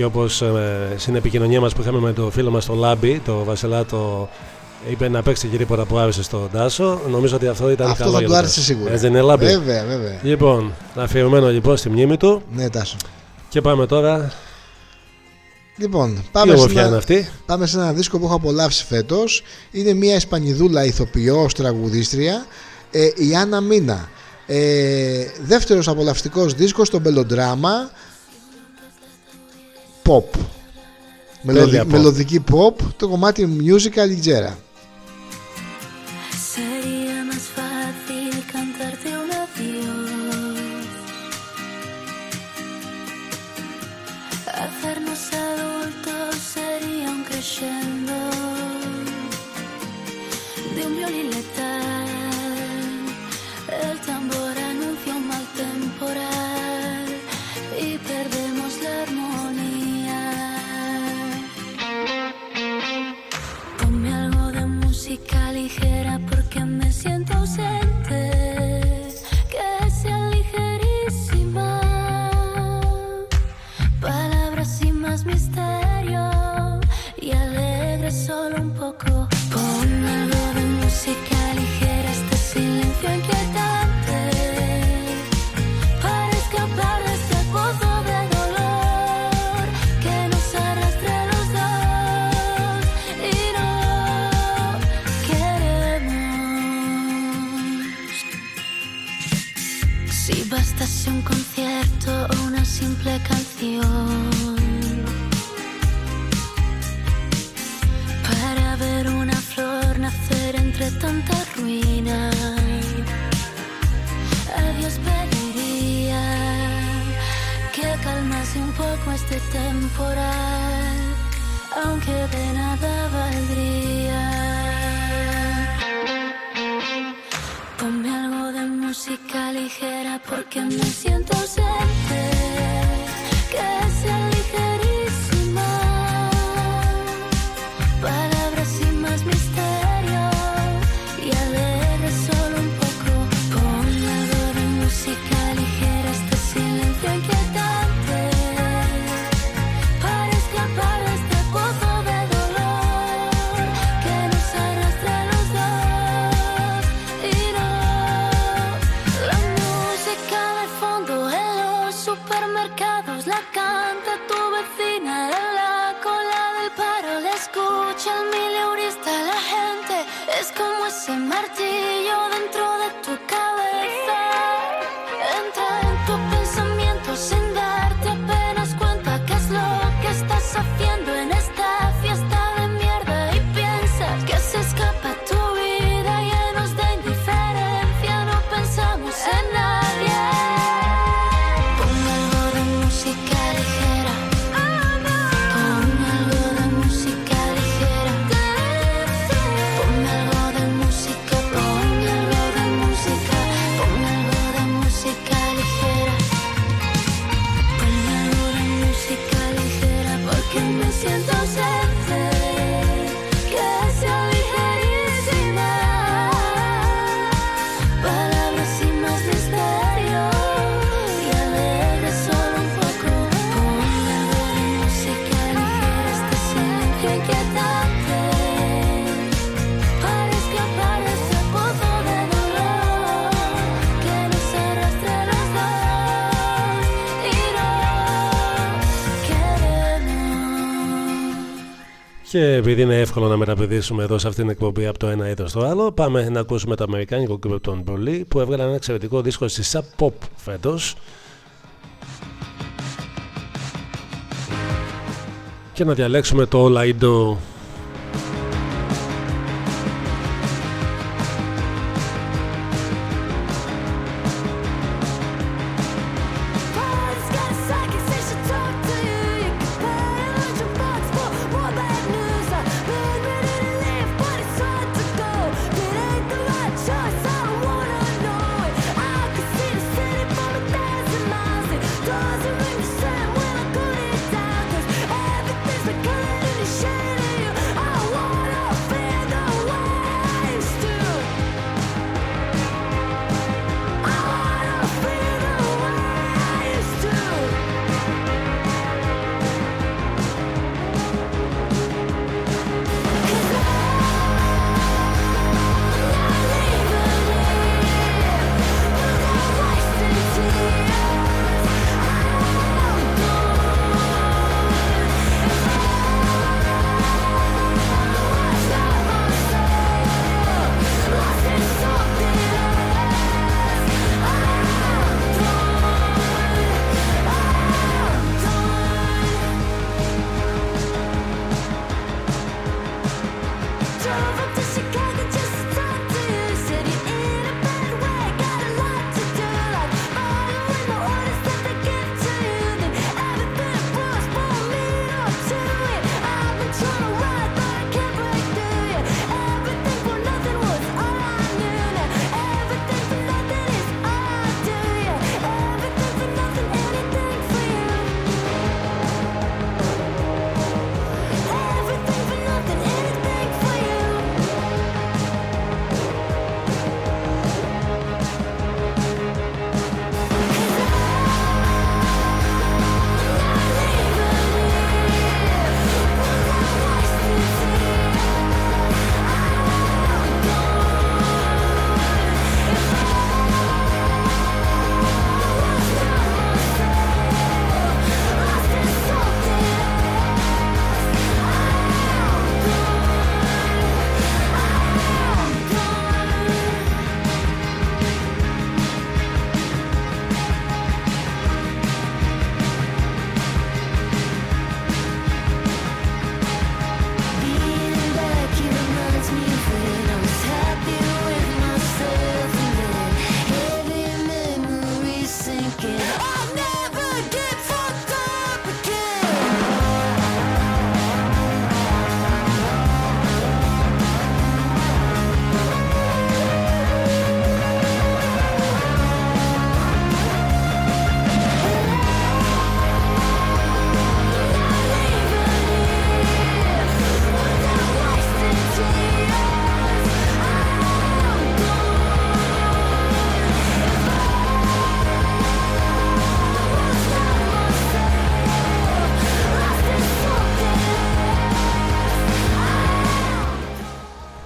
και όπως ε, στην επικοινωνία μας που είχαμε με το φίλο μας στο Λάμπι, το Βασιλάτο είπε να παίξει και τίποτα που άρεσε στον Τάσο. Νομίζω ότι αυτό ήταν αυτό καλό. Αυτό θα του άρεσε σίγουρα. Έτσι δεν είναι Λάμπι; Βέβαια, βέβαια. Λοιπόν, αφιερωμένο λοιπόν στη μνήμη του. Ναι, Τάσο. Και πάμε τώρα. Λοιπόν, πάμε σε, ένα, αυτή; πάμε σε ένα δίσκο που έχω απολαύσει φέτος. Είναι μια Ισπανιδούλα ηθοποιό, τραγουδίστρια, ε, η Άννα Μίνα. Ε, δεύτερος απολαυστικός δίσκος στο Μπελοντράμα pop. Μελωδι, pop. Μελωδική pop, το κομμάτι musical Ligera. ligera. Και επειδή είναι εύκολο να μεταπηδήσουμε εδώ σε αυτήν την εκπομπή από το ένα είδο στο άλλο, πάμε να ακούσουμε το αμερικάνικο κύπρο των Μπολί που έβγαλε ένα εξαιρετικό δίσκο στη Sub Pop φέτος. Και να διαλέξουμε το All I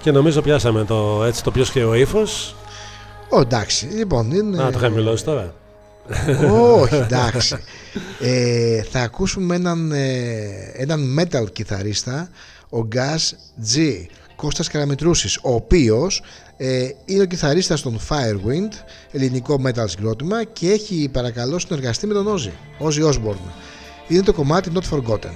Και νομίζω πιάσαμε το, έτσι, το πιο σκέο ύφος. Ω, εντάξει, λοιπόν, είναι... Να το χαμηλώσεις τώρα. Όχι, εντάξει. Ε, θα ακούσουμε έναν, ε, έναν metal κιθαρίστα, ο Gas G, Κώστας Καραμετρούσης, ο οποίος ε, είναι ο κιθαρίστας των Firewind, ελληνικό metal συγκρότημα και έχει παρακαλώ συνεργαστεί με τον Ozzy, Ozzy Osbourne. Είναι το κομμάτι Not Forgotten.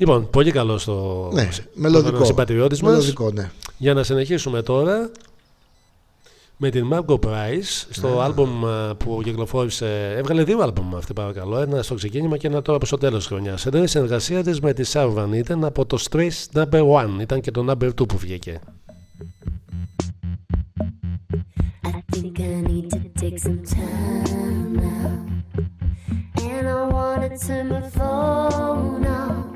Λοιπόν, πολύ καλό στο Ναι, μελωδικό. συμπατριώτης μας. Μελωδικό, ναι. Για να συνεχίσουμε τώρα με την Margot Price στο Ναι. άλμπουμ α, που κυκλοφόρησε. Έβγαλε δύο άλμπουμ αυτή παρακαλώ. Ένα στο ξεκίνημα και ένα τώρα προς το τέλος της χρονιάς. Εδώ η συνεργασία της με τη Sarvan ήταν από το Strays Number 1. Ήταν και το Number 2 που βγήκε. I think I need to take some time now. And I wanna turn my phone off.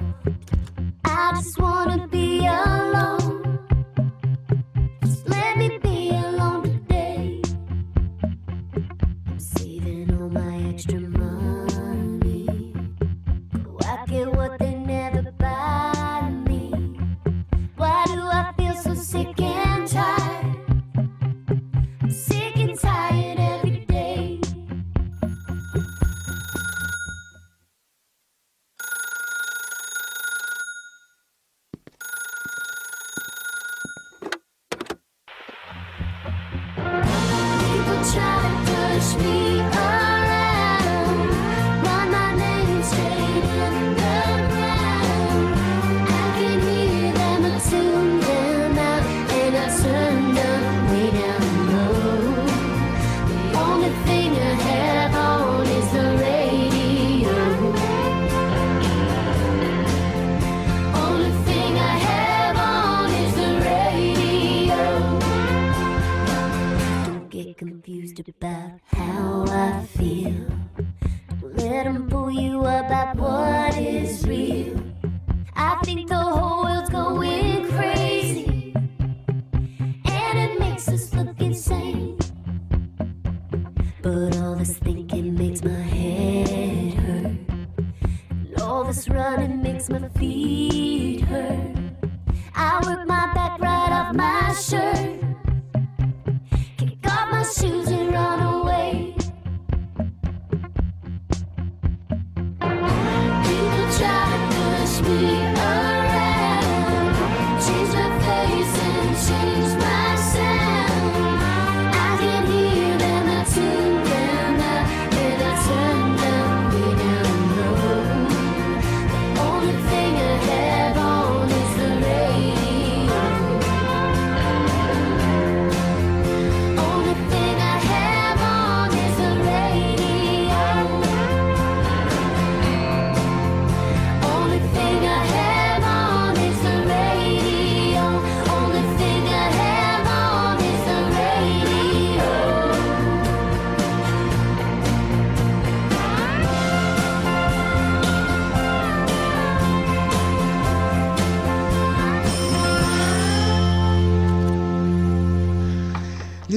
I just wanna be alone. Just let me be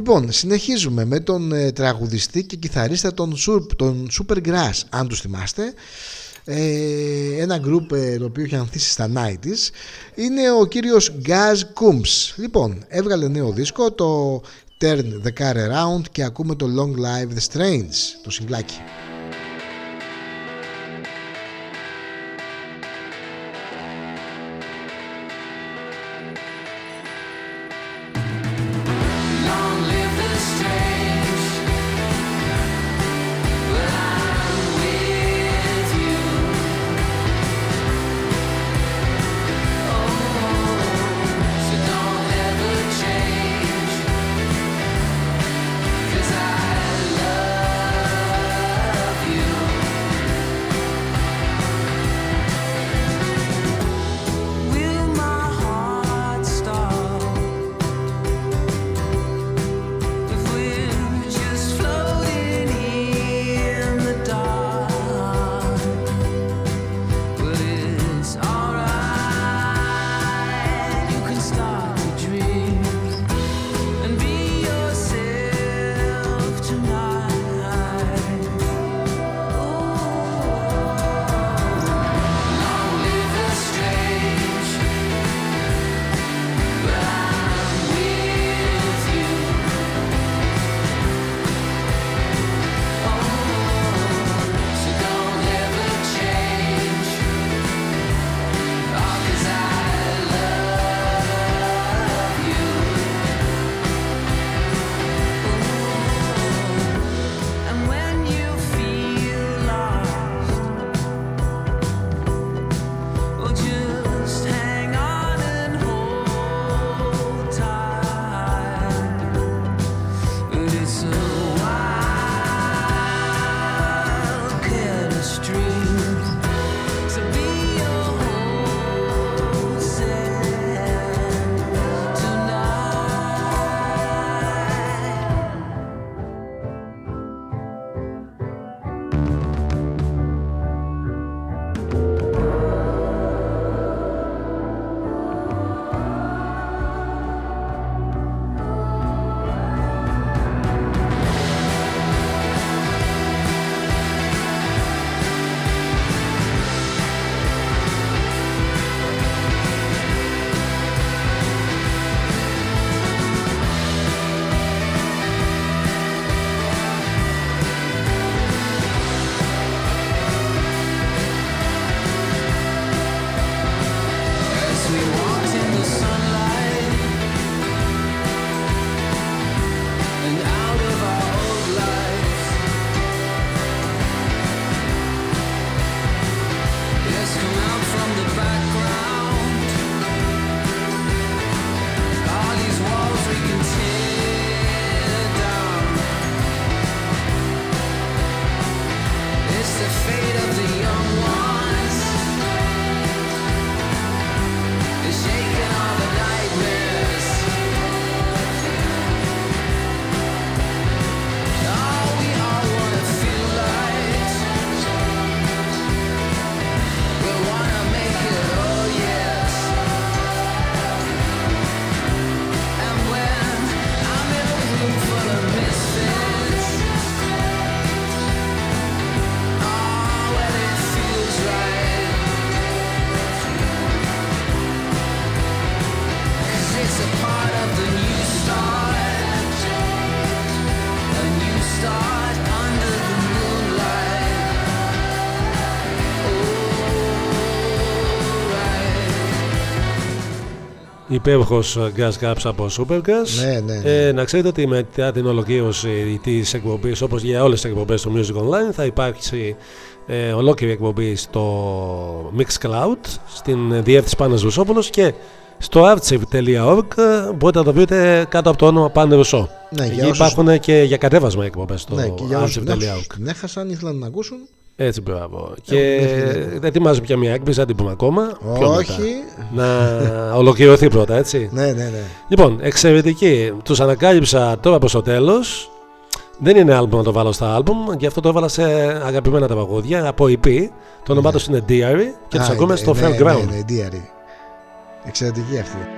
Λοιπόν, συνεχίζουμε με τον ε, τραγουδιστή και κιθαρίστα τον, τον Supergrass, αν τους θυμάστε. Ε, ένα γκρουπ ε, το οποίο είχε ανθίσει στα 90's είναι ο κύριος Gaz Coombs. Λοιπόν, έβγαλε νέο δίσκο, το Turn the Car Around και ακούμε το Long Live the Strange, το συγκλάκι. Υπέροχος gas caps από Supergas. Ναι, ναι, ναι. Ε, να ξέρετε ότι μετά την ολοκλήρωση της εκπομπής, όπως για όλες τις εκπομπές του Music Online, θα υπάρξει ε, ολόκληρη εκπομπή στο Mixcloud, στην διεύθυνση Πάνος Ρουσόπουλος και στο archive.org ε, μπορείτε να το βρείτε κάτω από το όνομα Πάνε Ρουσό. Ναι, για Εκεί όσους- υπάρχουν και για κατέβασμα εκπομπές στο Ναι, και για όσους ναι, archive.org. την έχασαν, ήθελαν να την ακούσουν. Έτσι, μπράβο. Έχουν Και εύκολη ετοιμάζω πια μια έκπληξη, δεν την πούμε ακόμα. Πιο Όχι. μετά. Να ολοκληρωθεί πρώτα, έτσι. Ναι, ναι, ναι. Λοιπόν, εξαιρετική. Του ανακάλυψα τώρα προ το τέλο. Δεν είναι άλμπουμ να το βάλω στα άλμπουμ, γι' αυτό το έβαλα σε αγαπημένα τα παγόδια από EP. Το όνομά του είναι Diary και Α, του ακούμε ναι, στο ναι, Fairground. Ναι, ναι, Diary. Εξαιρετική αυτή.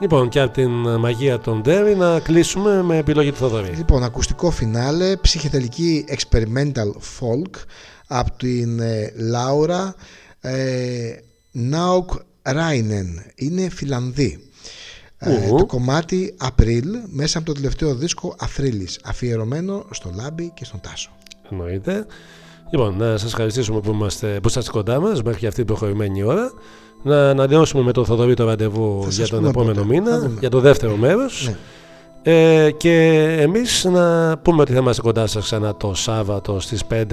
Λοιπόν, και από την μαγεία των Derry να κλείσουμε με επιλογή του Θοδωρή. Λοιπόν, ακουστικό φινάλε, ψυχεδελική experimental folk από την ε, Λάουρα ε, Nauk Ράινεν. Είναι Φιλανδή. Ε, Ου. το κομμάτι April μέσα από το τελευταίο δίσκο Αφρίλης αφιερωμένο στο Λάμπη και στον Τάσο. Εννοείται. Λοιπόν, να σας ευχαριστήσουμε που, είμαστε, που είσαστε κοντά μας μέχρι αυτή την προχωρημένη ώρα. Να ανανεώσουμε με τον Θοδωρή το ραντεβού Θα σας για τον πούμε επόμενο πότε. Θα μήνα, δούμε. για το δεύτερο μέρος. Ναι. Ε, και εμείς να πούμε ότι θα είμαστε κοντά σας ξανά το Σάββατο στις 5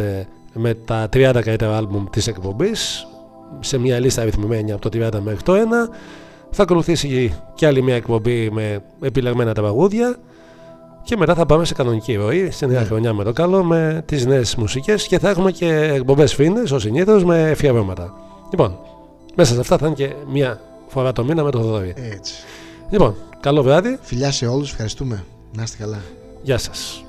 με τα 30 καλύτερα άλμπουμ της εκπομπής σε μια λίστα αριθμημένη από το 30 μέχρι το 1 θα ακολουθήσει και άλλη μια εκπομπή με επιλεγμένα τα παγούδια Και μετά θα πάμε σε κανονική ροή, στη νέα χρονιά με το καλό, με τις νέες μουσικές και θα έχουμε και εκπομπές φίνες, ως συνήθως, με αφιερώματα. Λοιπόν, μέσα σε αυτά θα είναι και μία φορά το μήνα με το Θοδωρή. Έτσι. Λοιπόν, καλό βράδυ, Φιλιά σε όλους, ευχαριστούμε. Να είστε καλά. γεια σας.